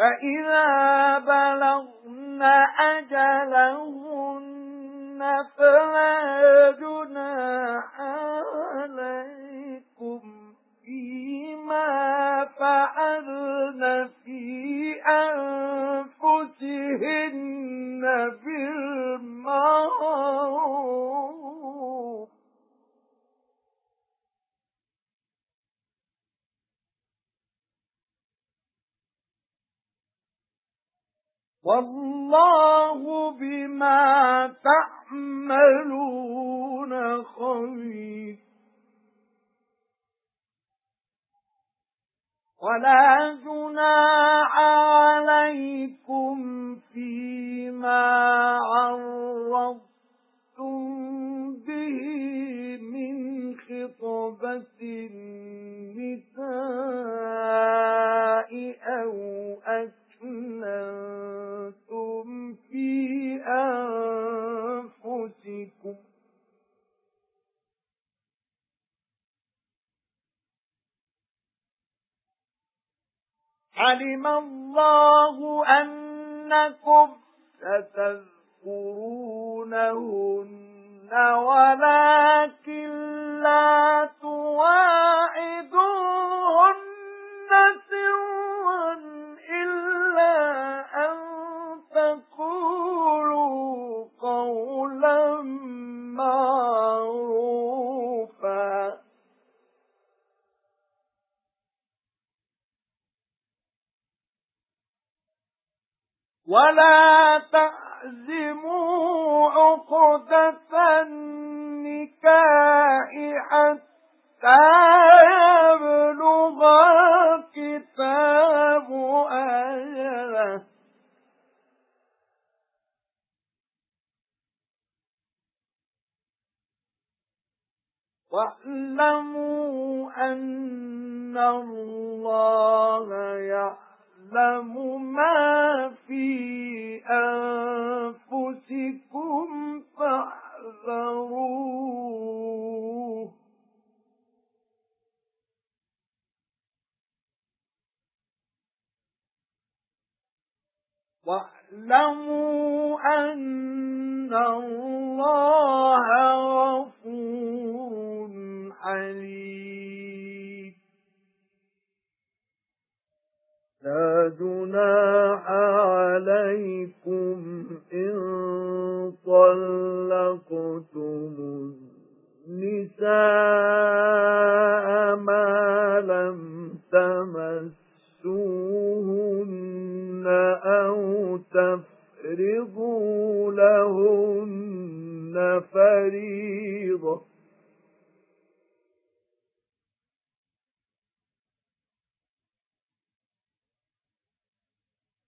فَإِذَا بَلَغْنَ أَجَلَهُنَّ فَلَا جُنَاحَ عَلَيْكُمْ فِيمَا فَعَلْنَ فِي أَنفُسِهِنَّ وَاللَّهُ بِمَا تَعْمَلُونَ خَبِيرٌ. وَلَا جُنَاحَ عَلَيْكُمْ عَلِمَ اللَّهُ أَنَّكُمْ ستذكرونهن ولكن لا تواعدوهن ولا تعزموا عقدة النكاح حتى يبلغ الكتاب أجله. واعلموا أن الله يعلم ما واعلموا أن الله غفور حليم. تفرضوا لهن فريضة.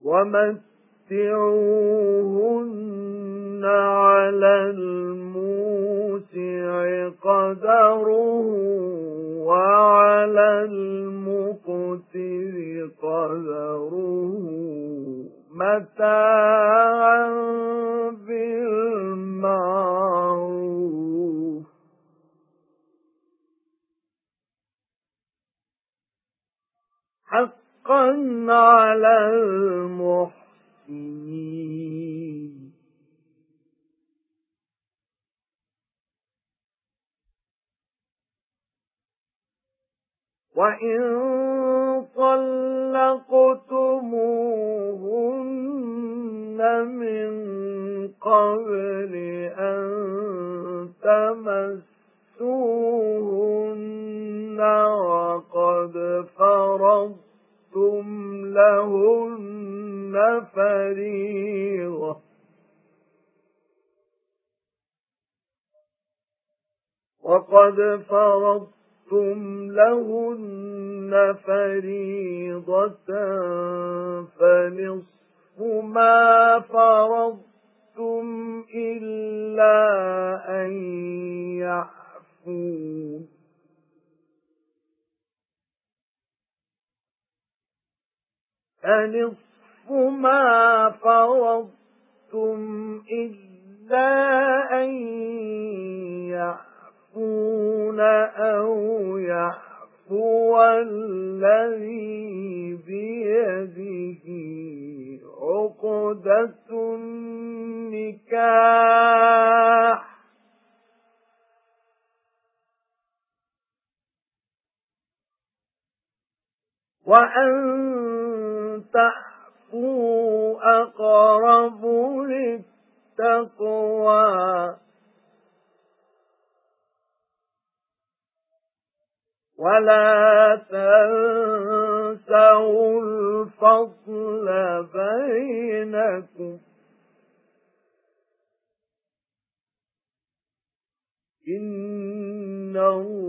وَمَتِّعُوهُنَّ عَلَى الْمُوسِعِ قَدَرُهُ وَعَلَى الْمُقْتِرِ قَدَرُهُ. مَتَاعًا بِالْمَعْرُوفِ. حَقًّا على المحسنين. وإن طلقتموهن من قبل أن تمسوهن وقد فرض فَرَضْتُمْ لَهُنَّ فَرِيضَةً وَقَدْ فَرَضْتُمْ فَرَضْتُمْ لَهُنَّ فَرِيضَةً فَنِصْفُ مَا فَرَضْتُمْ إِلَّا أَن يَعْفُونَ فَنِصْفُ مَا فَرَضْتُمْ إِلَّا الَّذِي بِيَدِهِ عُقْدَةُ النِّكَاحِ. وَأَن تَحْفُوا أَقْرَبُ لِلتَّقْوَى. وَلَا تَنسَوْا الْفَضْلَ بَيْنَكُمْ إِنَّ اللَّهَ